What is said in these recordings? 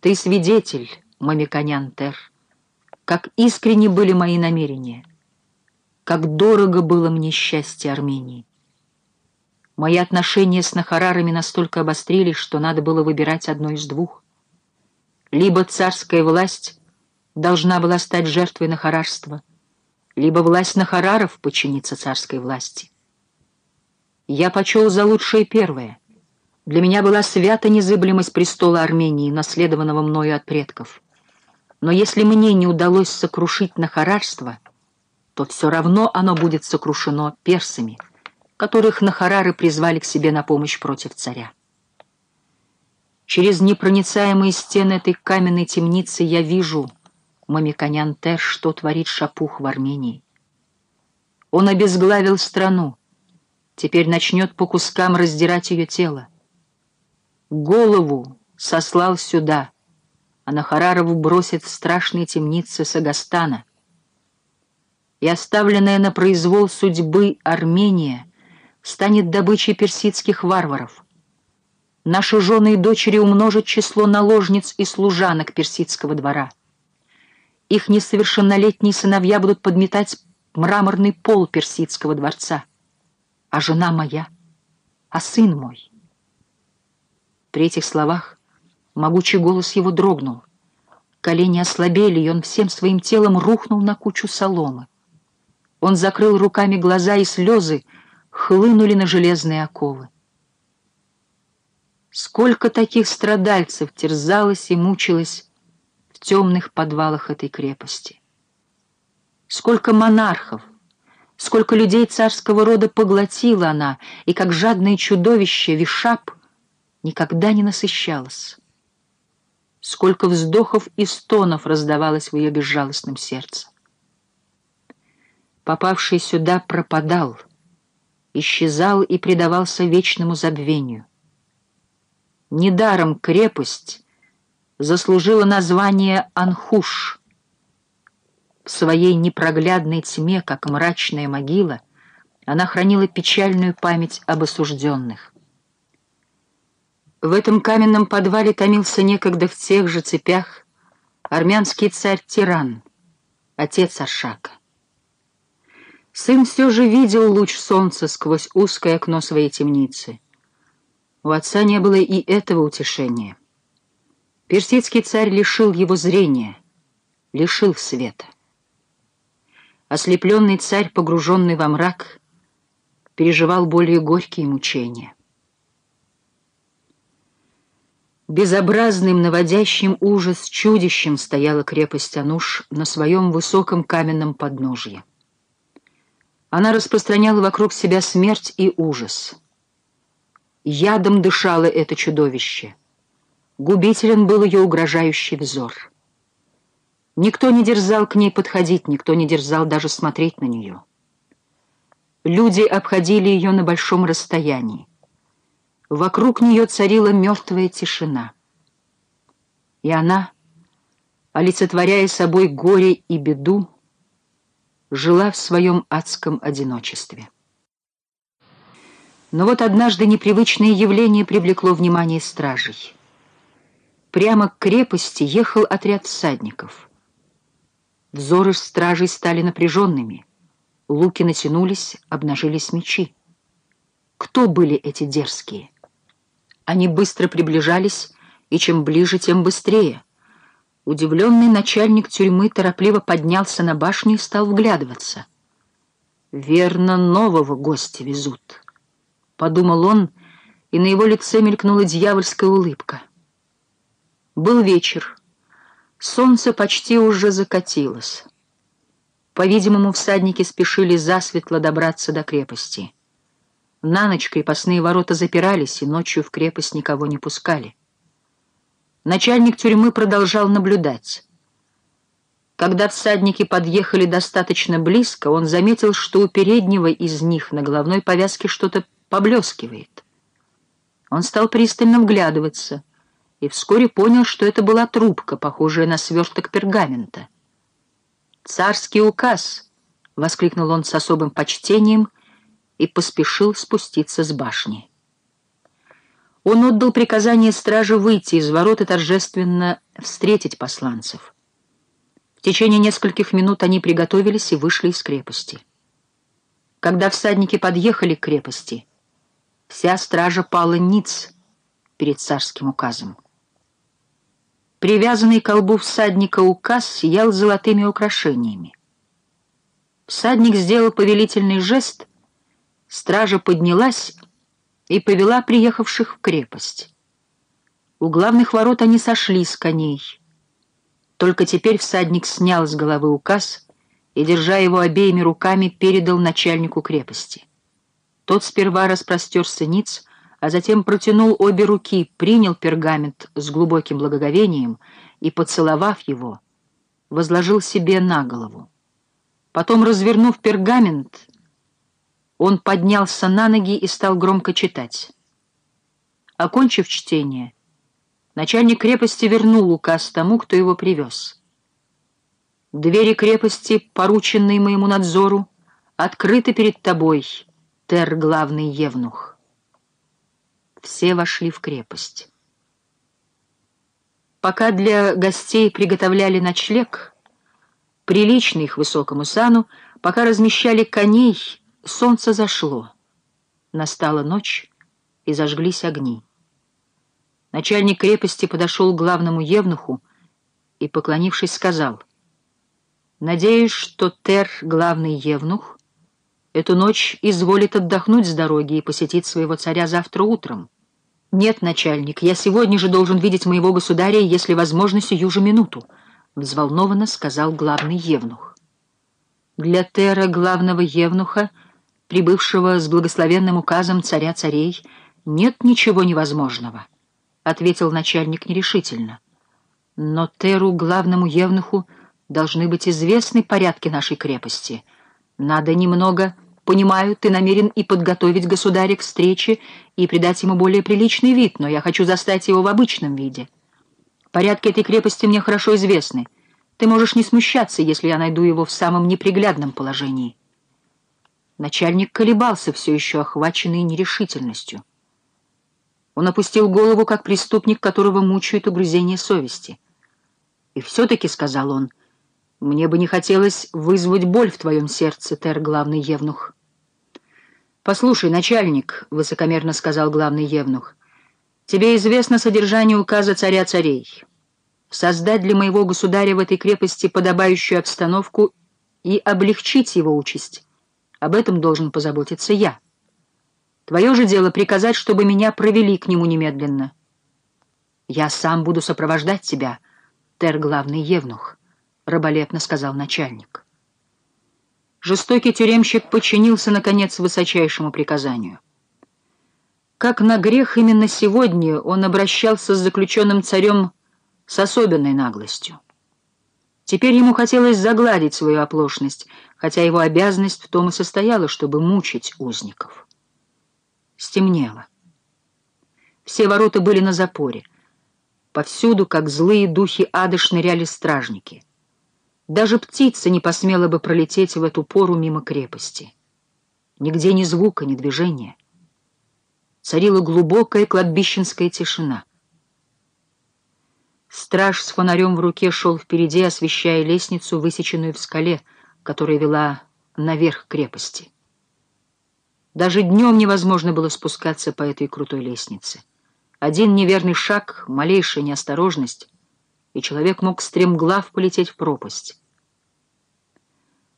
Ты свидетель, Мамиконян Тер, как искренни были мои намерения, как дорого было мне счастье Армении. Мои отношения с Нахарарами настолько обострились, что надо было выбирать одно из двух. Либо царская власть должна была стать жертвой Нахарарства, либо власть Нахараров подчиниться царской власти. Я почел за лучшее первое. Для меня была свята незыблемость престола Армении, наследованного мною от предков. Но если мне не удалось сокрушить Нахарарство, то все равно оно будет сокрушено персами — которых Нахарары призвали к себе на помощь против царя. Через непроницаемые стены этой каменной темницы я вижу, Мамиконян Тер, что творит Шапух в Армении. Он обезглавил страну, теперь начнет по кускам раздирать ее тело. Голову сослал сюда, а Нахарарову бросит в страшные темницы Сагастана. И оставленная на произвол судьбы Армения — станет добычей персидских варваров. Наши жены и дочери умножат число наложниц и служанок персидского двора. Их несовершеннолетние сыновья будут подметать мраморный пол персидского дворца. А жена моя, а сын мой. При этих словах могучий голос его дрогнул. Колени ослабели, и он всем своим телом рухнул на кучу соломы. Он закрыл руками глаза, и слезы — хлынули на железные оковы. Сколько таких страдальцев терзалось и мучилось в темных подвалах этой крепости. Сколько монархов, сколько людей царского рода поглотила она, и как жадное чудовище Вишап никогда не насыщалась. Сколько вздохов и стонов раздавалось в ее безжалостном сердце. Попавший сюда пропадал — исчезал и предавался вечному забвению. Недаром крепость заслужила название Анхуш. В своей непроглядной тьме, как мрачная могила, она хранила печальную память об осужденных. В этом каменном подвале томился некогда в тех же цепях армянский царь Тиран, отец Аршака. Сын все же видел луч солнца сквозь узкое окно своей темницы. У отца не было и этого утешения. Персидский царь лишил его зрения, лишил света. Ослепленный царь, погруженный во мрак, переживал более горькие мучения. Безобразным, наводящим ужас чудищем стояла крепость Ануш на своем высоком каменном подножье. Она распространяла вокруг себя смерть и ужас. Ядом дышало это чудовище. Губителен был ее угрожающий взор. Никто не дерзал к ней подходить, никто не дерзал даже смотреть на нее. Люди обходили ее на большом расстоянии. Вокруг нее царила мертвая тишина. И она, олицетворяя собой горе и беду, жила в своем адском одиночестве. Но вот однажды непривычное явление привлекло внимание стражей. Прямо к крепости ехал отряд всадников. Взоры стражей стали напряженными. Луки натянулись, обнажились мечи. Кто были эти дерзкие? Они быстро приближались, и чем ближе, тем быстрее — Удивленный начальник тюрьмы торопливо поднялся на башню и стал вглядываться. «Верно, нового гостя везут», — подумал он, и на его лице мелькнула дьявольская улыбка. Был вечер. Солнце почти уже закатилось. По-видимому, всадники спешили засветло добраться до крепости. На ночь крепостные ворота запирались, и ночью в крепость никого не пускали. Начальник тюрьмы продолжал наблюдать. Когда всадники подъехали достаточно близко, он заметил, что у переднего из них на головной повязке что-то поблескивает. Он стал пристально вглядываться и вскоре понял, что это была трубка, похожая на сверток пергамента. «Царский указ!» — воскликнул он с особым почтением и поспешил спуститься с башни. Он отдал приказание страже выйти из ворот и торжественно встретить посланцев. В течение нескольких минут они приготовились и вышли из крепости. Когда всадники подъехали к крепости, вся стража пала ниц перед царским указом. Привязанный к колбу всадника указ сиял золотыми украшениями. Всадник сделал повелительный жест, стража поднялась и повела приехавших в крепость. У главных ворот они сошли с коней. Только теперь всадник снял с головы указ и, держа его обеими руками, передал начальнику крепости. Тот сперва распростерся ниц, а затем протянул обе руки, принял пергамент с глубоким благоговением и, поцеловав его, возложил себе на голову. Потом, развернув пергамент, он поднялся на ноги и стал громко читать. Окончив чтение, начальник крепости вернул указ тому, кто его привез. Двери крепости, порученные моему надзору, открыты перед тобой, Тер, главный евнух. Все вошли в крепость. Пока для гостей приготовляли ночлег, приличный их высокому сану, пока размещали коней, солнце зашло. Настала ночь, и зажглись огни. Начальник крепости подошел к главному евнуху и, поклонившись, сказал, «Надеюсь, что Тер, главный евнух, эту ночь изволит отдохнуть с дороги и посетить своего царя завтра утром. Нет, начальник, я сегодня же должен видеть моего государя, если возможно, сию же минуту». — взволнованно сказал главный евнух. Для Тера, главного евнуха, прибывшего с благословенным указом царя царей, нет ничего невозможного, — ответил начальник нерешительно. Но Теру, главному евнуху, должны быть известны порядки нашей крепости. Надо немного... Понимаю, ты намерен и подготовить государя к встрече, и придать ему более приличный вид, но я хочу застать его в обычном виде. Порядки этой крепости мне хорошо известны. Ты можешь не смущаться, если я найду его в самом неприглядном положении. Начальник колебался, все еще охваченный нерешительностью. Он опустил голову, как преступник, которого мучают угрызения совести. «И все-таки», — сказал он, — «мне бы не хотелось вызвать боль в твоем сердце, Тер, главный евнух». «Послушай, начальник», — высокомерно сказал главный евнух, Тебе известно содержание указа царя царей. Создать для моего государя в этой крепости подобающую обстановку и облегчить его участь. Об этом должен позаботиться я. Твое же дело приказать, чтобы меня провели к нему немедленно. Я сам буду сопровождать тебя, тер главный евнух, — раболепно сказал начальник. Жестокий тюремщик подчинился, наконец, высочайшему приказанию — как на грех именно сегодня он обращался с заключенным царем с особенной наглостью. Теперь ему хотелось загладить свою оплошность, хотя его обязанность в том и состояла, чтобы мучить узников. Стемнело. Все ворота были на запоре. Повсюду, как злые духи ада, шныряли стражники. Даже птица не посмела бы пролететь в эту пору мимо крепости. Нигде ни звука, ни движения царила глубокая кладбищенская тишина. Страж с фонарем в руке шел впереди, освещая лестницу, высеченную в скале, которая вела наверх крепости. Даже днем невозможно было спускаться по этой крутой лестнице. Один неверный шаг, малейшая неосторожность, и человек мог стремглав полететь в пропасть.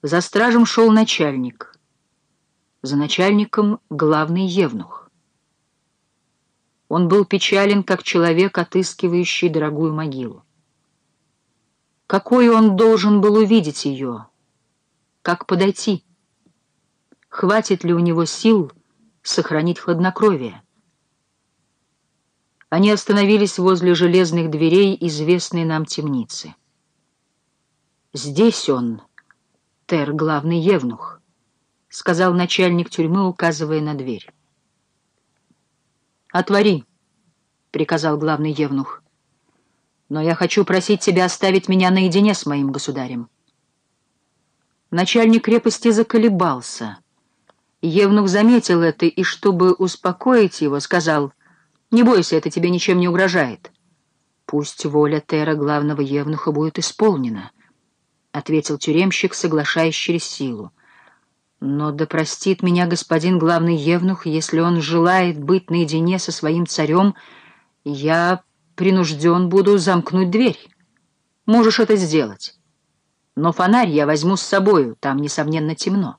За стражем шел начальник. За начальником — главный евнух. Он был печален, как человек, отыскивающий дорогую могилу. Какой он должен был увидеть ее? Как подойти? Хватит ли у него сил сохранить хладнокровие? Они остановились возле железных дверей известной нам темницы. «Здесь он, Тер, главный евнух», — сказал начальник тюрьмы, указывая на дверь. «Отвори», — приказал главный евнух. «Но я хочу просить тебя оставить меня наедине с моим государем». Начальник крепости заколебался. Евнух заметил это и, чтобы успокоить его, сказал, Не бойся, это тебе ничем не угрожает. Пусть воля Тера, главного евнуха, будет исполнена, — ответил тюремщик, соглашаясь через силу. Но да простит меня господин главный евнух, если он желает быть наедине со своим царем, я принужден буду замкнуть дверь. Можешь это сделать. Но фонарь я возьму с собою, там, несомненно, темно.